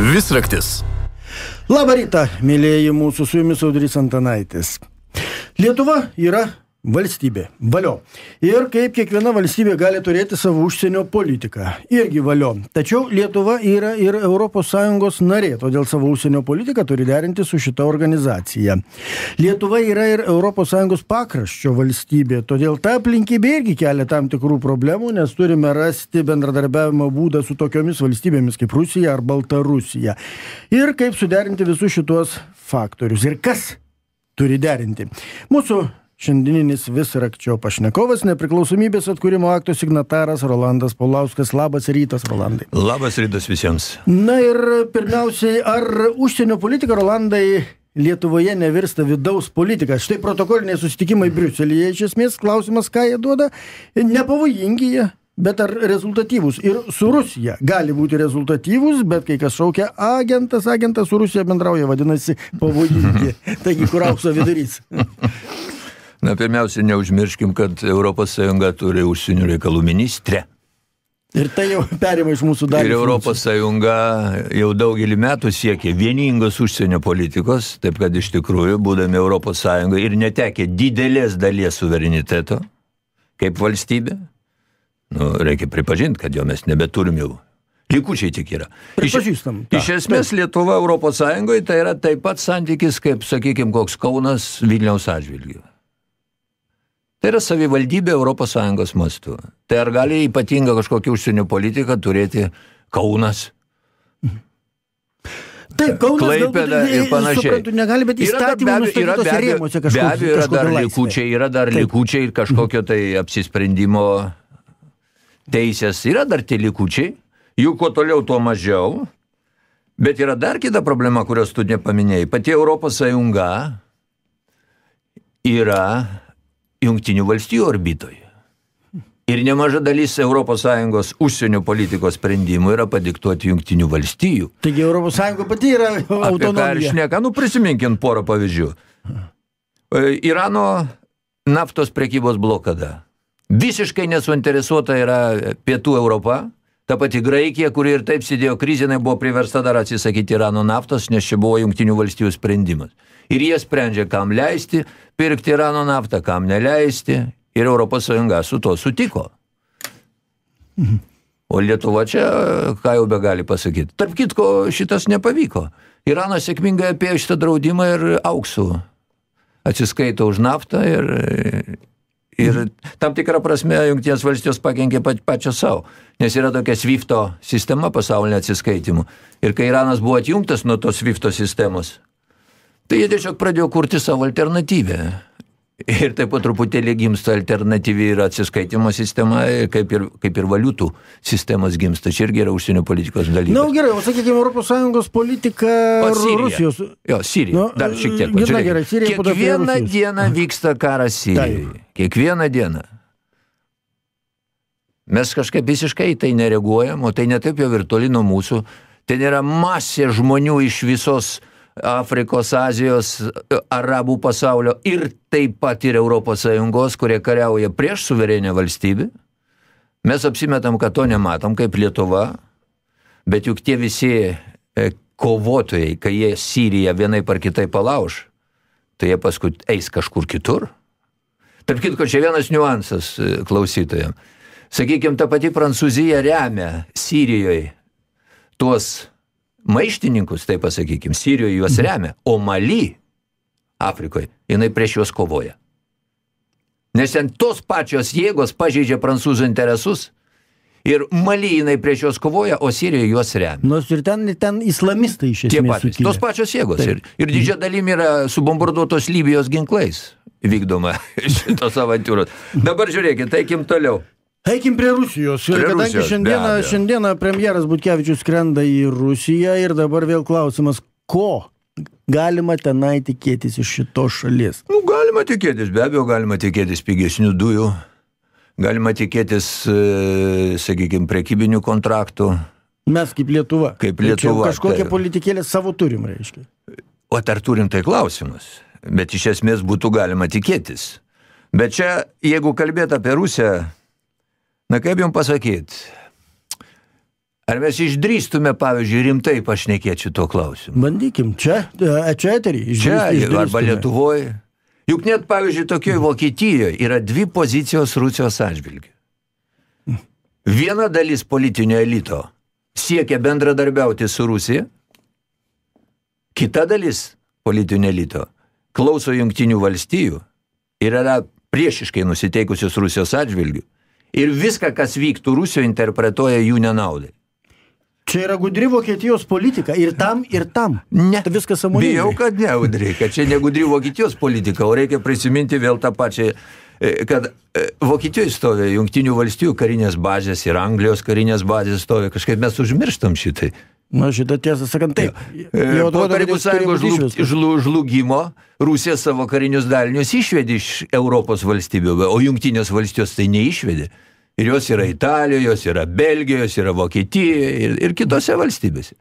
Visraktis. Labą rytą, mėlyjeji mūsų, su jumis Audrys Antanaitis. Lietuva yra valstybė. Valio. Ir kaip kiekviena valstybė gali turėti savo užsienio politiką. Irgi valio. Tačiau Lietuva yra ir ES narė, todėl savo užsienio politiką turi derinti su šita organizacija. Lietuva yra ir ES pakraščio valstybė, todėl ta aplinkybė irgi kelia tam tikrų problemų, nes turime rasti bendradarbiavimo būdą su tokiomis valstybėmis kaip Rusija ar Baltarusija. Ir kaip suderinti visus šituos faktorius. Ir kas turi derinti. Mūsų Šiandieninis vis rakčio pašnekovas, nepriklausomybės atkūrimo akto signataras Rolandas Paulauskas. Labas rytas, Rolandai. Labas rytas visiems. Na ir pirmiausiai, ar užsienio politika, Rolandai, Lietuvoje nevirsta vidaus politika? Štai protokoliniai susitikimai Briuselėje, iš esmės, klausimas, ką jie duoda, nepavojingi jie. Bet ar rezultatyvus? Ir su Rusija gali būti rezultatyvus, bet kai kas šaukia agentas, agentas su Rusija bendrauja, vadinasi, pavojingi. Taigi, kur aukso vidurys. Na, pirmiausia, neužmirškim, kad ES turi užsienio reikalų ministrę. Ir tai jau perima iš mūsų dalį. Ir ES jau daugelį metų siekia vieningos užsienio politikos, taip kad iš tikrųjų, būdami ES ir netekę didelės dalies suvereniteto, kaip valstybė, nu, reikia pripažinti, kad jo mes nebeturim jau. Likučiai tik yra. Iš, iš esmės Lietuva Europos Sąjungoje tai yra taip pat santykis, kaip, sakykime, koks Kaunas Vilniaus atžvilgiu. Tai yra savivaldybė ES mastu. Tai ar gali ypatingą kažkokią užsienio politiką turėti Kaunas? Taip, Kaunas Klaipėda ir panašiai. Suprantu, negali, bet įstatymų yra be abejo, be abejo yra dar laisvė. likučiai, yra dar Taip. likučiai ir kažkokio tai apsisprendimo teisės, yra dar tie likučiai, jų kuo toliau, tuo mažiau. Bet yra dar kita problema, kurios tu nepaminėjai. Pati Europos Sąjunga yra jungtinių valstijų orbitoje. Ir nemaža dalis ES užsienio politikos sprendimų yra padiktuoti jungtinių valstijų. Taigi ES pati yra autonomija. Apie ką šneka, nu prisiminkim porą pavyzdžių. E, Irano naftos prekybos blokada. Visiškai nesuinteresuota yra pietų Europa, ta pati Graikija, kuri ir taip sėdėjo krizinai, buvo priversta dar atsisakyti Irano naftos, nes čia buvo jungtinių valstijų sprendimas. Ir jie sprendžia, kam leisti pirkti Irano naftą, kam neleisti. Ir ES su to sutiko. O Lietuva čia, ką jau be gali pasakyti. Tarp kitko, šitas nepavyko. Iranas sėkmingai apie šitą draudimą ir auksų atsiskaito už naftą ir, ir tam tikrą prasme Junktinės valstijos pakenkė pačią savo, nes yra tokia SWIFTO sistema pasaulinė atsiskaitimų. Ir kai Iranas buvo atjungtas nuo tos SWIFTO sistemos, Tai jie tiesiog pradėjo kurti savo alternatyvę. Ir taip pat truputėlį gimsta alternatyvi ir atsiskaitimo sistema, kaip ir, kaip ir valiutų sistemos gimsta. Čia irgi yra užsienio politikos dalykas. Na gerai, o sakykime, ES politika o, Sirija. Rusijos. Jo, Sirija. Nu, Dar šiek tiek. Na, gerai, Sirija Kiekvieną dieną vyksta karas Sirijoje. Kiekvieną dieną. Mes kažkaip visiškai tai nereaguojam, o tai netaip jau ir toli nuo mūsų. Ten yra masė žmonių iš visos Afrikos, Azijos, arabų pasaulio ir taip pat ir Europos Sąjungos, kurie kariauja prieš suverenę valstybę. Mes apsimetam, kad to nematom kaip Lietuva, bet juk tie visi e, kovotojai, kai jie Siriją vienai par kitai palauž, tai jie paskui eis kažkur kitur. Tarp kitko, čia vienas niuansas e, klausytojams. Sakykime, ta pati Prancūzija remia Sirijoje tuos maištininkus, taip pasakykim, Sirijoje juos mhm. remia, o Mali, Afrikoje, jinai prieš juos kovoja. Nes ten tos pačios jėgos pažeidžia prancūzų interesus ir Mali jinai prieš juos kovoja, o Sirijoje juos remia. Nors ir ten, ten islamistai iš esmės. Patys, tos pačios jėgos. Taip. Ir, ir didžia dalim yra subombarduotos Libijos ginklais vykdoma šitos avantūros. Dabar žiūrėkit, taikim toliau. Eikim prie Rusijos. Prie kadangi Rusijos, šiandieną, šiandieną premjeras Butkevičius skrenda į Rusiją ir dabar vėl klausimas, ko galima tenai tikėtis iš šitos šalies? Nu, galima tikėtis, be abejo, galima tikėtis pigesnių dujų, galima tikėtis, e, sakykime, prekybinių kontraktų. Mes kaip Lietuva. Kaip Lietuva. Tai kažkokią tai... politikėlę savo turim, reiškia. O ar turim tai klausimas? Bet iš esmės būtų galima tikėtis. Bet čia, jeigu kalbėt apie Rusiją, Na kaip jums pasakyti, Ar mes išdrįstume, pavyzdžiui, rimtai pašnekėti šito klausimu? Bandykim, čia, e, čia eterį. Čia, arba Lietuvoje. Juk net, pavyzdžiui, tokioje Vokietijoje yra dvi pozicijos Rusijos atžvilgių. Viena dalis politinio elito siekia bendradarbiauti su Rusija, kita dalis politinio elito klauso jungtinių valstijų ir yra priešiškai nusiteikusios Rusijos atžvilgių ir viską, kas vyktų Rusijoje, interpretuoja jų nenaudai. Čia yra gudri Vokietijos politika ir tam, ir tam. Ne. Tai viskas samoningai. Bijau, kad ne, Audrey, kad čia ne gudri Vokietijos politika, o reikia prisiminti vėl tą pačią, e, kad e, Vokietijoje stovi jungtinių valstijų karinės bazės ir Anglijos karinės bazės stovi. Kažkaip mes užmirštam šitai. Na, šitą tiesą sakant, taip. Jau po Tarybų sąjungos žlug, žlug, žlugimo Rusija savo karinius dalinius išvedė iš Europos valstybių, o jungtinės valstijos tai neišvedė. Ir jos yra Italijoje, jos yra Belgijoje, jos yra Vokietijoje ir, ir kitose valstybėse.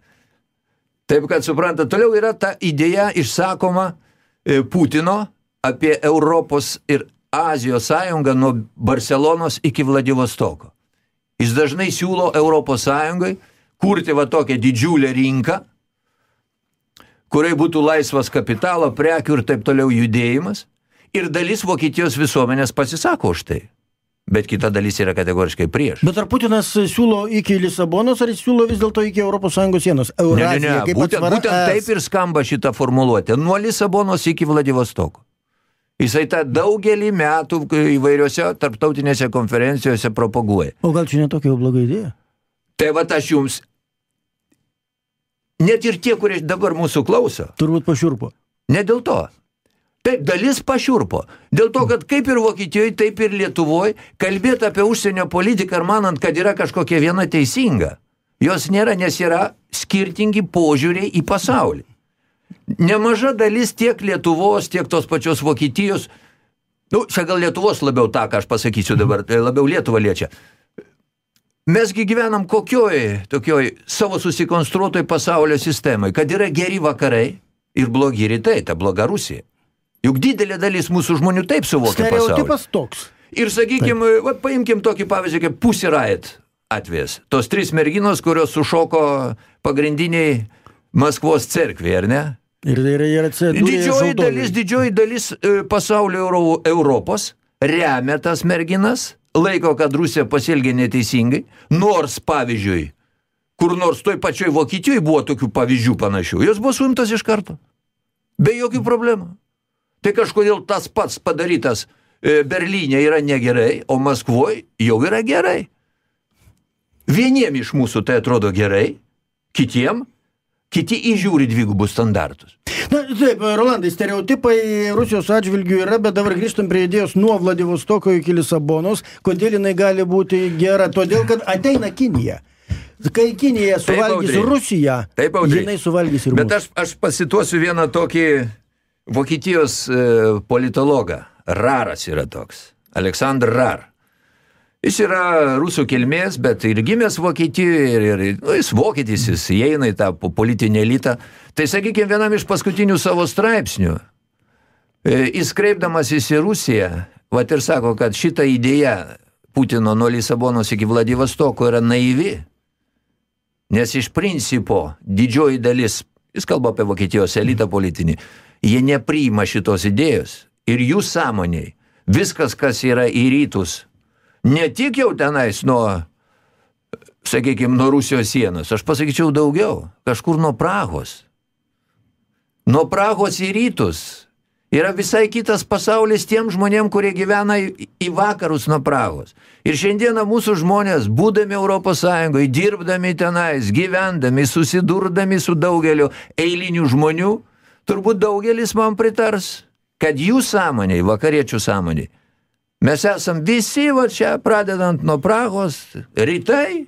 Taip, kad supranta, toliau yra ta idėja išsakoma e, Putino apie Europos ir Azijos sąjungą nuo Barcelonos iki Vladivostoko. Jis dažnai siūlo Europos sąjungai kurti va tokią didžiulę rinką, kuriai būtų laisvas kapitalo, prekių ir taip toliau judėjimas, ir dalis Vokietijos visuomenės pasisako už tai. Bet kita dalis yra kategoriškai prieš. Bet ar Putinas siūlo iki Lisabonos, ar jis siūlo vis dėlto iki ES sienos? Eurazija, ne, ne, ne. Būtent, atsvara, būtent taip ir skamba šita formuluotė. Nuo Lisabonos iki Vladivostoko. Jisai tą daugelį metų įvairiose tarptautinėse konferencijose propaguoja. O gal čia netokia bloga idėja? Tai va aš jums Net ir tie, kurie dabar mūsų klauso. Turbūt pašiurpo. Ne dėl to. Taip, dalis pašiurpo. Dėl to, kad kaip ir Vokietijoje, taip ir Lietuvoje, kalbėti apie užsienio politiką ir manant, kad yra kažkokia viena teisinga. Jos nėra, nes yra skirtingi požiūriai į pasaulį. Nemaža dalis tiek Lietuvos, tiek tos pačios Vokietijos, nu, čia gal Lietuvos labiau tą, ką aš pasakysiu dabar, tai labiau Lietuvą liečia. Mesgi gyvenam kokioj, tokioj savo susikonstruotoj pasaulio sistemai, kad yra geri vakarai ir blogi rytai, ta bloga Rusija. Juk didelė dalis mūsų žmonių taip suvokia pasaulį. Stereotipas toks. Ir sakykime, va, paimkim tokį pavyzdį kaip Pussy Riot atvejas. Tos trys merginos, kurios sušoko pagrindiniai Maskvos cerkvė, ar ne? Ir, ir, ir didžioji dalis, didžioji dalis e, pasaulio Euro, Europos remia tas merginas laiko, kad Rusija pasielgė neteisingai, nors, pavyzdžiui, kur nors toj pačioj Vokietijoje buvo tokių pavyzdžių panašių, jos buvo suimtas iš karto. Be jokių problemų. Tai kažkodėl tas pats padarytas e, Berlyne yra negerai, o Maskvoje jau yra gerai. Vieniem iš mūsų tai atrodo gerai, kitiem, kiti įžiūri dvigubus standartus. Na, taip, Rolandai, stereotipai Rusijos atžvilgių yra, bet dabar grįžtam prie idėjos nuo Vladivostoko iki Lisabonos. Kodėl jinai gali būti gera? Todėl, kad ateina Kinija. Kai Kinija suvalgys Taip, Rusiją, Taip, Audrey. jinai suvalgys ir Bet aš, aš pasituosiu vieną tokį Vokietijos e, politologą. Raras yra toks. Aleksandr Rar. Jis yra rusų kilmės, bet ir gimęs Vokietijoje, ir, ir nu, jis vokietis, jis įeina į tą politinį elitą. Tai sakykime, vienam iš paskutinių savo straipsnių, e, jis kreipdamasis į Rusiją, vat ir sako, kad šita idėja Putino nuo Lisabonos iki Vladivostoko yra naivi, nes iš principo didžioji dalis, jis kalba apie Vokietijos elitą politinį, jie nepriima šitos idėjos ir jų sąmoniai, viskas, kas yra į rytus, ne tik jau tenais nuo, sakykime, nuo Rusijos sienos, aš pasakyčiau daugiau, kažkur nuo Prahos. Nuo Prahos į rytus yra visai kitas pasaulis tiem žmonėm, kurie gyvena į, vakarus nuo Prahos. Ir šiandieną mūsų žmonės, būdami Europos Sąjungoje, dirbdami tenais, gyvendami, susidurdami su daugeliu eilinių žmonių, turbūt daugelis man pritars, kad jų sąmoniai, vakariečių sąmoniai, Mes esam visi, va čia, pradedant nuo Prahos, rytai,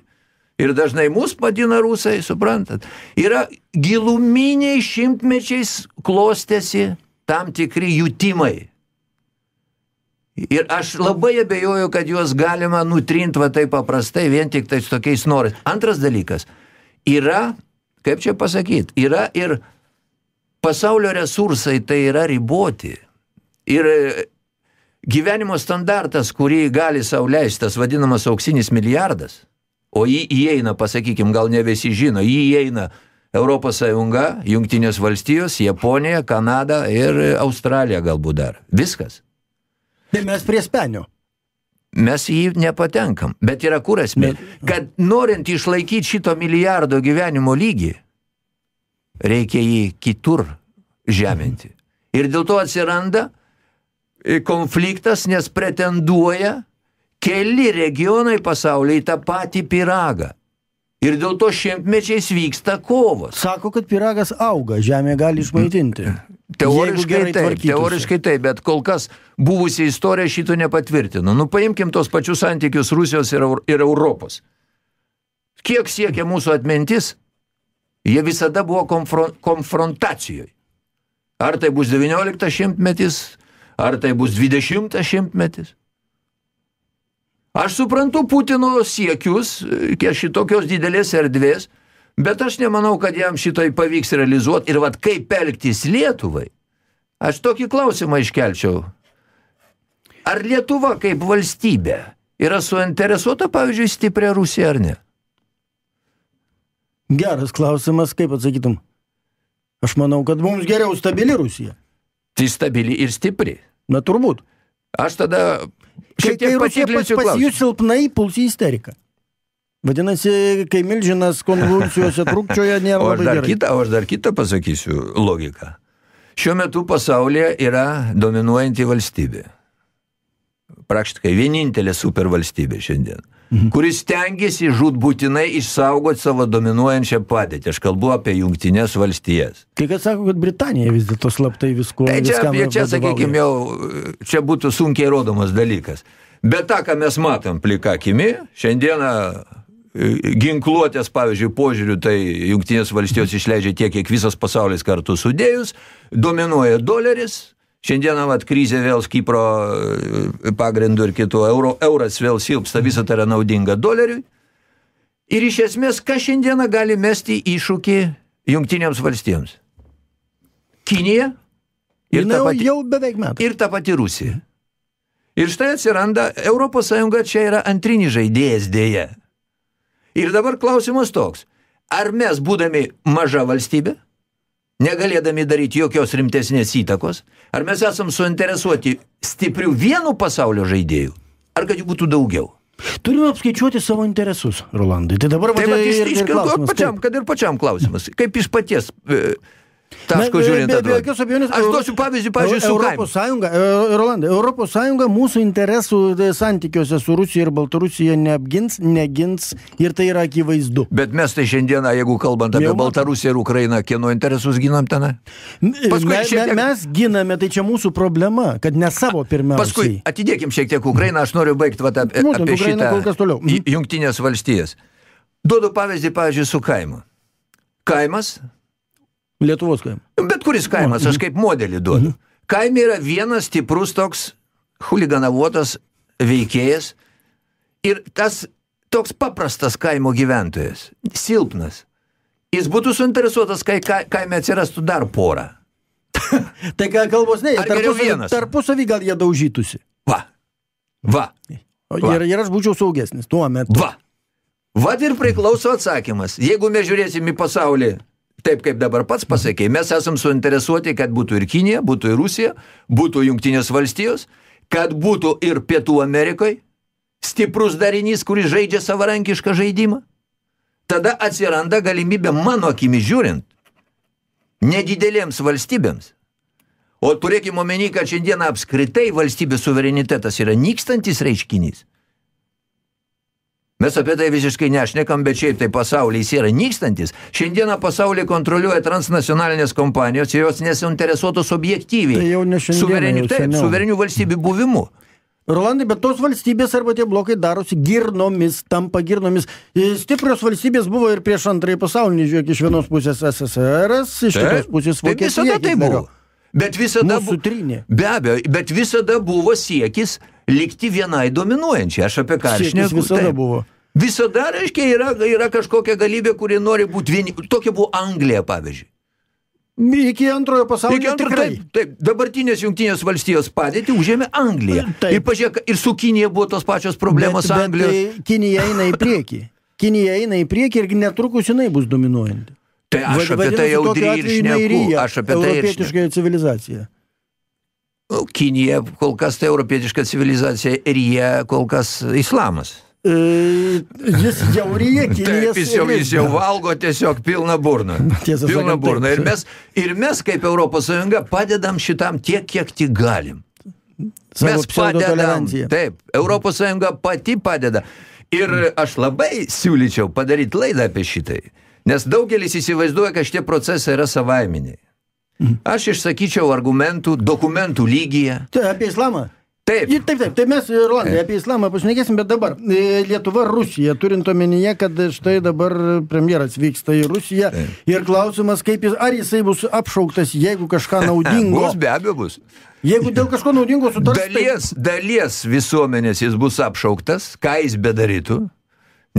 ir dažnai mus padina rusai, suprantat, yra giluminiai šimtmečiais klostėsi tam tikri jutimai. Ir aš labai abejoju, kad juos galima nutrinti va taip paprastai, vien tik tais tokiais norais. Antras dalykas, yra, kaip čia pasakyti, yra ir pasaulio resursai tai yra riboti. Ir gyvenimo standartas, kurį gali sau leisti, tas vadinamas auksinis milijardas, o jį įeina, pasakykim, gal ne visi žino, jį įeina Europos Sąjunga, Jungtinės valstijos, Japonija, Kanada ir Australija galbūt dar. Viskas. Tai mes prie spenio. Mes jį nepatenkam. Bet yra kur esmė? Kad norint išlaikyti šito milijardo gyvenimo lygį, reikia jį kitur žeminti. Ir dėl to atsiranda konfliktas, nes pretenduoja keli regionai pasaulyje į tą patį piragą. Ir dėl to šimtmečiais vyksta kovos. Sako, kad piragas auga, žemė gali išmaitinti. Teoriškai taip, teoriškai taip, bet kol kas buvusi istorija šito nepatvirtino. Nu, paimkim tos pačius santykius Rusijos ir, ir Europos. Kiek siekia mūsų atmintis, jie visada buvo konfron konfrontacijoje. Ar tai bus 19 šimtmetis, ar tai bus 20 šimtmetis. Aš suprantu Putino siekius, šitokios didelės erdvės, bet aš nemanau, kad jam šitai pavyks realizuoti. Ir vad kaip elgtis Lietuvai? Aš tokį klausimą iškelčiau. Ar Lietuva kaip valstybė yra suinteresuota, pavyzdžiui, stiprią Rusiją ar ne? Geras klausimas, kaip atsakytum? Aš manau, kad mums geriau stabili Rusija. Tai stabili ir stipri. Na turbūt. Aš tada Šiek tiek patiklinsiu pas, pas jūs silpnai puls į isteriką. Vadinasi, kai milžinas konvulsijose trukčioje nėra o aš dar gerai. Kitą, o aš dar kitą pasakysiu logiką. Šiuo metu pasaulyje yra dominuojanti valstybė. Praktiškai vienintelė supervalstybė šiandien. Mhm. kuris stengiasi žudbūtinai išsaugoti savo dominuojančią padėtį. Aš kalbu apie jungtinės valstijas. Kai kas sako, kad Britanija vis dėlto slaptai visko. Tai čia, čia vadovauja. sakykime, jau čia būtų sunkiai rodomas dalykas. Bet tą, ką mes matom plika akimi, šiandieną e, ginkluotės, pavyzdžiui, požiūrių, tai jungtinės valstijos išleidžia tiek, kiek visas pasaulis kartu sudėjus, dominuoja doleris, Šiandieną vat, krizė vėl Kipro e, pagrindų ir kitų, euro, euras vėl silpsta, visą tai yra naudinga doleriui. Ir iš esmės, kas šiandieną gali mesti iššūkį jungtinėms valstijoms? Kinija ir Jinai ta pati, jau beveik metai. ir ta pati Rusija. Ir štai atsiranda, Europos Sąjunga čia yra antrinis žaidėjas dėja. Ir dabar klausimas toks, ar mes būdami maža valstybė, negalėdami daryti jokios rimtesnės įtakos, ar mes esam suinteresuoti stiprių vienų pasaulio žaidėjų, ar kad jų būtų daugiau? Turime apskaičiuoti savo interesus, Rolandai. Tai dabar Tai va, iš, ir, iš, ir klausimas, pačiam, kad ir pačiam klausimas, kaip iš paties e, taško be- žiūrint be- be atrodo. jokios abejonės, Aš duosiu pavyzdį, pavyzdžiui, su. Europos Sąjunga, e, Rolandai, Europos Sąjunga mūsų interesų e, santykiuose su Rusija ir Baltarusija neapgins, negins ir tai yra akivaizdu. Bet mes tai šiandieną, jeigu kalbant apie Jau. Baltarusiją ir Ukrainą, kieno interesus ginam tenai? Paskui me, šiek tiek- mes giname, tai čia mūsų problema, kad ne savo pirmiausiai. Paskui atidėkim šiek tiek Ukrainą, aš noriu baigti vat, apie, Būtent, apie Ukraina šitą jungtinės valstijas. Duodu pavyzdį, pavyzdžiui, su kaimu. Kaimas, Lietuvos kaim. bet kuris kaimas, Mhm. aš kaip modelį duodu. Kaime yra vienas stiprus toks huliganavotas veikėjas ir tas toks paprastas kaimo gyventojas, silpnas. Jis būtų suinteresuotas, kai ka- kaime atsirastų dar porą. Tai ką kalbos ne, tarpusavį, tarpusavį gal jie daužytųsi. Va. Va. Va. Ir, ir aš būčiau saugesnis tuo metu. Va. Vat ir priklauso atsakymas. Jeigu mes žiūrėsim į pasaulį taip, kaip dabar pats pasakė, mes esam suinteresuoti, kad būtų ir Kinija, būtų ir Rusija, būtų Jungtinės valstijos, kad būtų ir Pietų Amerikoje stiprus darinys, kuris žaidžia savarankišką žaidimą. Tada atsiranda galimybė, mano akimi žiūrint, nedidelėms valstybėms. O turėkime omeny, kad šiandieną apskritai valstybės suverenitetas yra nykstantis reiškinys. Mes apie tai visiškai nešnekam, bet šiaip tai pasaulyje jis yra nykstantis. Šiandieną pasaulį kontroliuoja transnacionalinės kompanijos ir jos nesuinteresuotos objektyviai. Tai jau ne šiandieną, suverenių, jau taip, suverenių valstybių buvimu. Rolandai, bet tos valstybės arba tie blokai darosi girnomis, tampa girnomis. E, Stiprios valstybės buvo ir prieš antrąjį pasaulinį, žiūrėk, iš vienos pusės SSR, iš kitos pusės Vokietija. visada tai buvo. Bet visada, bu- be abejo, bet visada buvo siekis likti vienai dominuojančiai. Aš apie ką aš šneku. visada Taip. buvo. Visada, reiškia, yra, yra kažkokia galybė, kuri nori būti vieni. Tokia buvo Anglija, pavyzdžiui. Iki antrojo pasaulinio Iki antro, tikrai. taip, taip, dabartinės jungtinės valstijos padėtį užėmė Anglija. Taip. Ir pažiūrėk, ir su Kinija buvo tos pačios problemos bet, Anglijos. Bet, tai Kinija eina į priekį. Kinija eina į priekį ir netrukus jinai bus dominuojanti. Tai aš Vad- apie tai vadinasi, jau tokiu ir šneku. Aš apie tai ir šneku. Nu, Kinija kol kas tai europietiška civilizacija ir jie kol kas islamas. E, jis jau Kinija Taip, jis jau, jis jau valgo tiesiog pilną burną. Tiesą pilną sakant, burną. Ir mes, ir mes kaip Europos Sąjunga padedam šitam tiek, kiek tik galim. Savo mes padedam. Taip, Europos Sąjunga pati padeda. Ir aš labai siūlyčiau padaryti laidą apie šitai. Nes daugelis įsivaizduoja, kad šitie procesai yra savaiminiai. Aš išsakyčiau argumentų, dokumentų lygyje. Tai apie islamą? Taip. Ir taip, taip, tai mes, Rolandai, apie islamą pašnekėsim, bet dabar e, Lietuva, Rusija, turint omenyje, kad štai dabar premjeras vyksta į Rusiją ir klausimas, kaip jis, ar jisai bus apšauktas, jeigu kažką naudingo, Bus, be abejo bus. jeigu dėl kažko naudingo sutars, tai- Dalies, dalies visuomenės jis bus apšauktas, ką jis bedarytų,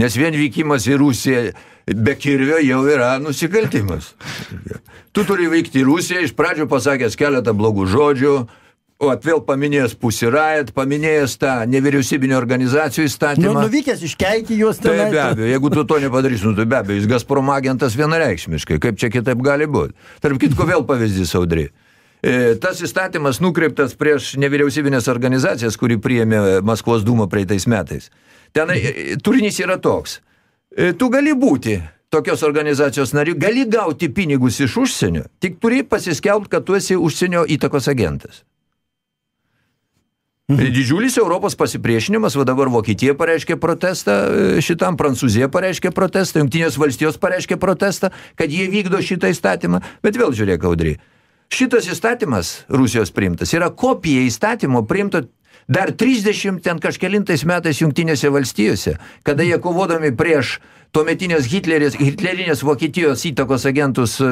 nes vien vykimas į Rusiją be kirvio jau yra nusikaltimas. Tu turi vykti į Rusiją, iš pradžių pasakęs keletą blogų žodžių, o vėl paminėjęs pusirajat, paminėjęs tą nevyriausybinio organizacijų nu, įstatymą. nuvykęs iškeikti juos Tai tenai. be abejo, jeigu tu to nepadarysi, nu tai be abejo, jis Gazprom agentas vienareikšmiškai, kaip čia kitaip gali būti. Tarp kitko vėl pavyzdys Audri. E, Tas įstatymas nukreiptas prieš nevyriausybinės organizacijas, kurį priėmė Maskvos dūmo praeitais metais. Ten e, turinys yra toks. E, Tu gali būti tokios organizacijos nariu, gali gauti pinigus iš užsienio, tik turi pasiskelbti, kad tu esi užsienio įtakos agentas. Mhm. Didžiulis Europos pasipriešinimas, va dabar Vokietija pareiškė protestą, šitam Prancūzija pareiškė protestą, Junktinės valstijos pareiškė protestą, kad jie vykdo šitą įstatymą, bet vėl žiūrėk, Audry. Šitas įstatymas Rusijos priimtas yra kopija įstatymo priimto dar 30 ten kažkelintais metais Junktinėse valstijose, kada jie kovodami prieš tuometinės Hitlerės, hitlerinės Vokietijos įtakos agentus e,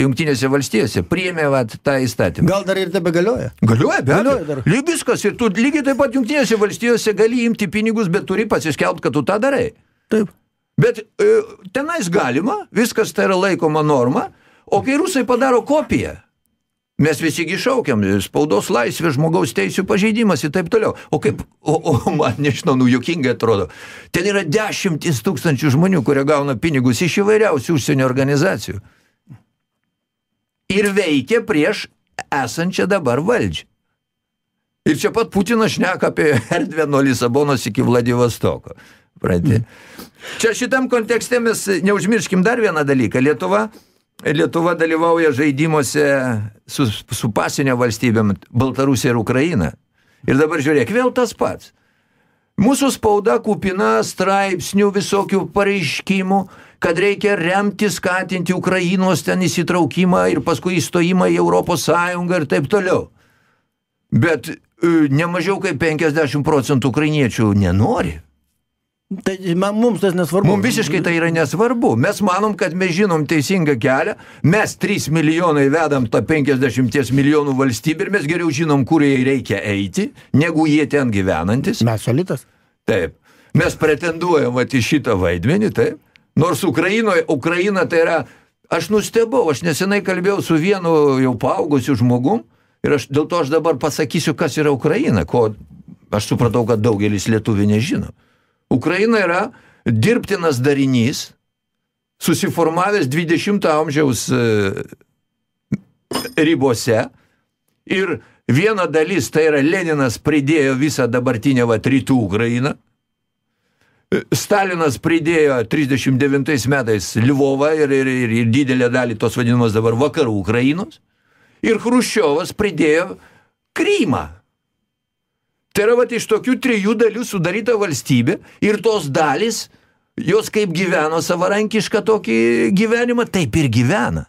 Junktinėse valstijose, priėmė vat, tą įstatymą. Gal dar ir tebe galioja? Galioja, be Galioja dar. Lyg viskas. Ir tu lygiai taip pat jungtinėse valstijose gali imti pinigus, bet turi pasiskelbti, kad tu tą darai. Taip. Bet e, tenais galima, viskas tai yra laikoma norma, o kai rusai padaro kopiją, mes visi gi šaukiam, spaudos laisvė, žmogaus teisų pažeidimas ir taip toliau. O kaip, o, o man nežinau, nu juokingai atrodo. Ten yra dešimtis tūkstančių žmonių, kurie gauna pinigus iš įvairiausių užsienio organizacijų. Ir veikia prieš esančią dabar valdžią. Ir čia pat Putinas šneka apie erdvę nuo Lisabonos iki Vladivostoko. Pradė. Čia šitam kontekste mes neužmirškim dar vieną dalyką. Lietuva, Lietuva dalyvauja žaidimuose su, su pasinio valstybėm Baltarusija ir Ukraina. Ir dabar žiūrėk, vėl tas pats. Mūsų spauda kupina straipsnių visokių pareiškimų, kad reikia remti, skatinti Ukrainos ten įsitraukimą ir paskui įstojimą į Europos Sąjungą ir taip toliau. Bet e, nemažiau kaip 50 procentų ukrainiečių nenori. Tai man, mums tas nesvarbu. Mums visiškai tai yra nesvarbu. Mes manom, kad mes žinom teisingą kelią, mes 3 milijonai vedam tą 50 milijonų valstybę ir mes geriau žinom, kur jai reikia eiti, negu jie ten gyvenantis. Mes solitas. Taip. Mes pretenduojam vat, į šitą vaidmenį, taip. Nors Ukrainoje, Ukraina tai yra, aš nustebau, aš nesenai kalbėjau su vienu jau paaugusiu žmogum ir aš, dėl to aš dabar pasakysiu, kas yra Ukraina, ko aš supratau, kad daugelis lietuvių nežino. Ukraina yra dirbtinas darinys, susiformavęs 20 amžiaus e, ribose ir viena dalis, tai yra Leninas pridėjo visą dabartinę vat, rytų Ukrainą, Stalinas pridėjo 39 metais Lvovą ir, ir, ir, ir didelę dalį tos vadinamos dabar vakarų Ukrainos. Ir Hruščiovas pridėjo Krymą. Tai yra vat, iš tokių trijų dalių sudaryta valstybė ir tos dalis, jos kaip gyveno savarankišką tokį gyvenimą, taip ir gyvena.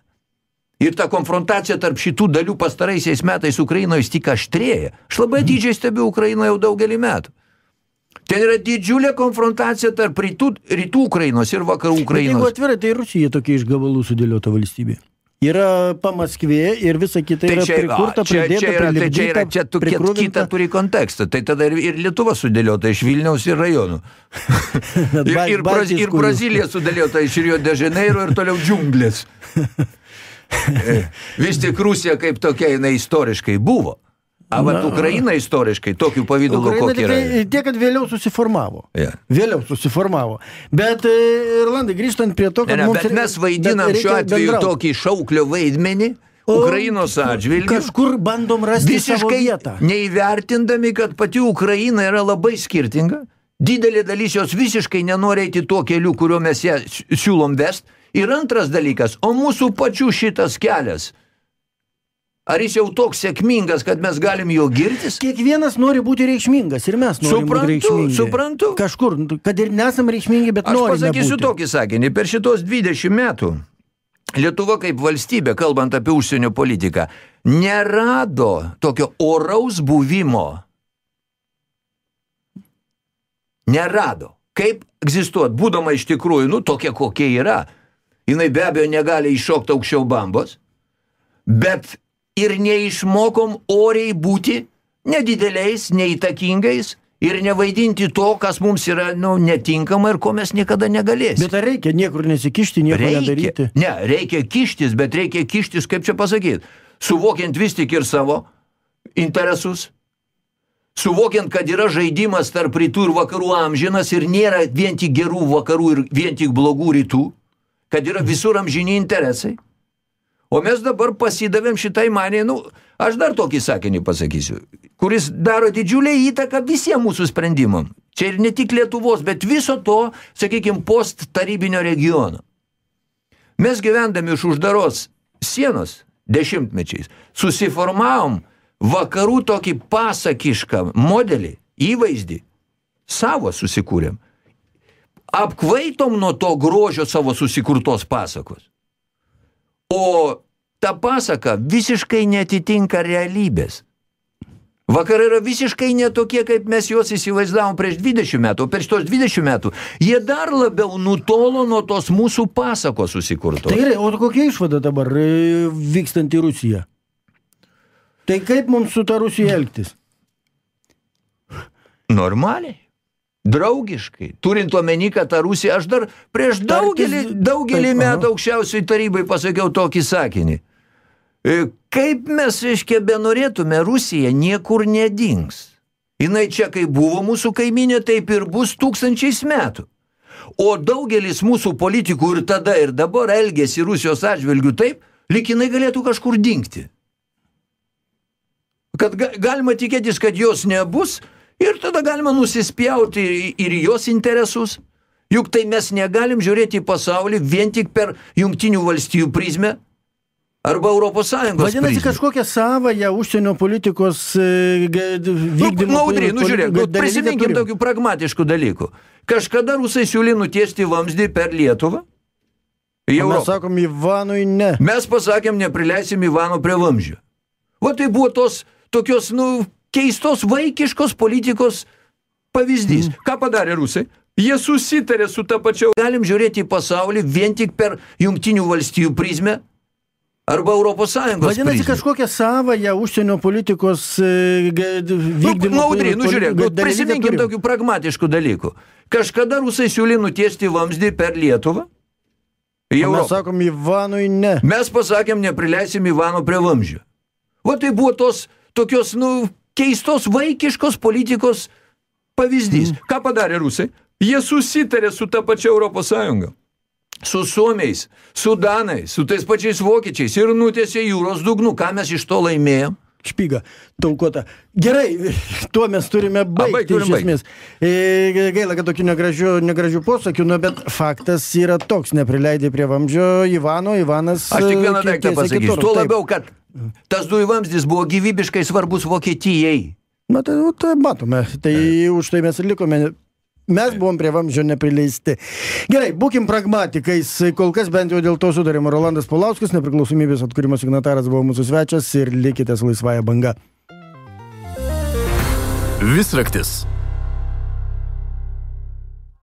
Ir ta konfrontacija tarp šitų dalių pastaraisiais metais Ukrainoje tik aštrėja. Aš labai didžiai stebiu Ukrainą jau daugelį metų. Ten yra didžiulė konfrontacija tarp rytų, rytų Ukrainos ir vakarų Bet jeigu Ukrainos. atvirai, tai Rusija tokia iš gabalų sudėliota valstybė. Yra pamaskvė ir visa kita yra čia, prikurta, čia, pridėta, čia, yra, tai čia, yra, čia tu, kitą turi kontekstą. Tai tada ir, ir Lietuva sudėliota iš Vilniaus ir rajonų. Ir, ir, Braz, ir. Brazilija sudėliota iš Rio de Janeiro ir toliau džiunglės. E, Vis tik Rusija kaip tokia jinai istoriškai buvo. A vat Ukraina istoriškai tokiu pavydalu kokia yra. tiek, kad vėliau susiformavo. Ja. Vėliau susiformavo. Bet, e, Irlandai, grįžtant prie to, Ne, kad ne, mums bet mes vaidinam bet šiuo atveju bendraut. tokį šauklio vaidmenį Ukrainos atžvilgiu. Kažkur bandom rasti savo Visiškai vietą. neįvertindami, kad pati Ukraina yra labai skirtinga. Didelė dalis jos visiškai nenori eiti tuo keliu, kuriuo mes ją si- siūlom vest. Ir antras dalykas, o mūsų pačių šitas kelias. Ar jis jau toks sėkmingas, kad mes galim jo girtis? Kiekvienas nori būti reikšmingas ir mes norim Suprantu, būti reikšmingi. suprantu. Kažkur, kad ir nesam reikšmingi, bet Aš norime pasakysiu būti. tokį sakinį. Per šitos 20 metų Lietuva kaip valstybė, kalbant apie užsienio politiką, nerado tokio oraus buvimo. Nerado. Kaip egzistuot, būdama iš tikrųjų, nu, tokia kokia yra. Jinai be abejo negali iššokti aukščiau bambos, bet ir neišmokom oriai būti nedideliais, neįtakingais ir nevaidinti to, kas mums yra nu, netinkama ir ko mes niekada negalėsime. Bet ar reikia niekur nesikišti, nieko nedaryti? Ne, reikia kištis, bet reikia kištis, kaip čia pasakyti, suvokiant vis tik ir savo interesus, suvokiant, kad yra žaidimas tarp rytų ir vakarų amžinas ir nėra vien tik gerų vakarų ir vien tik blogų rytų, kad yra visur amžini interesai. O mes dabar pasidavėm šitai maniai, nu, aš dar tokį sakinį pasakysiu, kuris daro didžiulę įtaką visiems mūsų sprendimam. Čia ir ne tik Lietuvos, bet viso to, sakykime, post tarybinio regiono. Mes gyvendami iš uždaros sienos dešimtmečiais susiformavom vakarų tokį pasakišką modelį, įvaizdį, savo susikūrėm. Apkvaitom nuo to grožio savo susikurtos pasakos. O ta pasaka visiškai netitinka realybės. Vakarai yra visiškai netokie, kaip mes juos įsivaizdavom prieš 20 metų, o per šitos 20 metų jie dar labiau nutolo nuo tos mūsų pasakos susikurtos. Tai o kokia išvada dabar e, vykstant į Rusiją? Tai kaip mums su ta Rusija elgtis? Normaliai. Draugiškai. Turint omeny, kad ta Rusija, aš dar prieš daugelį, daugelį metų aukščiausiai tarybai pasakiau tokį sakinį. E, Kaip mes, reiškia, benorėtume, Rusija niekur nedings. Jinai čia, kai buvo mūsų kaiminė, taip ir bus tūkstančiais metų. O daugelis mūsų politikų ir tada ir dabar elgėsi Rusijos atžvilgių taip, lyg jinai galėtų kažkur dingti. Kad ga, galima tikėtis, kad jos nebus ir tada galima nusispjauti ir jos interesus. Juk tai mes negalim žiūrėti į pasaulį vien tik per jungtinių valstijų prizmę arba Europos Sąjungos Vadinasi, prizmę. kažkokią savąją užsienio politikos e, Nu, vykdymo... Nu poli- žiūrėk, nu, prisiminkim tokių pragmatiškų dalykų. Kažkada rusai siūlė nutiesti vamzdį per Lietuvą. Mes sakom Ivanui ne. Mes pasakėm, neprileisim Ivano prie vamzdžio. Va tai buvo tos tokios, nu, keistos vaikiškos politikos pavyzdys. Mm. Ką padarė rusai? Jie susitarė su ta pačia. Galim žiūrėti į pasaulį vien tik per jungtinių valstijų prizmę arba Europos Sąjungos Vadinasi, prizmę. kažkokią savąją užsienio politikos e, d- Nu, vykdymo... Naudry, nu žiūrėk, nu, prisiminkim tokių pragmatiškų dalykų. Kažkada rusai siūlė nutiesti vamzdį per Lietuvą. Mes sakom Ivanui ne. Mes pasakėm, neprileisim Ivano prie vamzdžio. Va tai buvo tos tokios, nu, keistos vaikiškos politikos pavyzdys. Mm. Ką padarė rusai? Jie susitarė su ta pačia Europos Sąjunga. Su suomiais, su danais, su tais pačiais vokiečiais ir nutėsė jūros dugnu. Ką mes iš to laimėjom? Špyga, taukota. Gerai, tuo mes turime baigti baigt, turim iš esmės. E, Gaila, kad tokių negražių, negražių posakių, nu, bet faktas yra toks, neprileidai prie vamdžio Ivano, Ivanas... Aš tik vieną e, daiktą pasakysiu. Tuo labiau, kad tas dujų vamzdis buvo gyvybiškai svarbus Vokietijai. Na, tai, nu, tai matome, tai už tai mes ir likome. Mes buvom prie vamzdžio neprileisti. Gerai, būkim pragmatikais. Kol kas bent jau dėl to sudarėm. Rolandas Paulauskas, nepriklausomybės atkūrimo signataras buvo mūsų svečias ir likite su laisvąją banga. Visraktis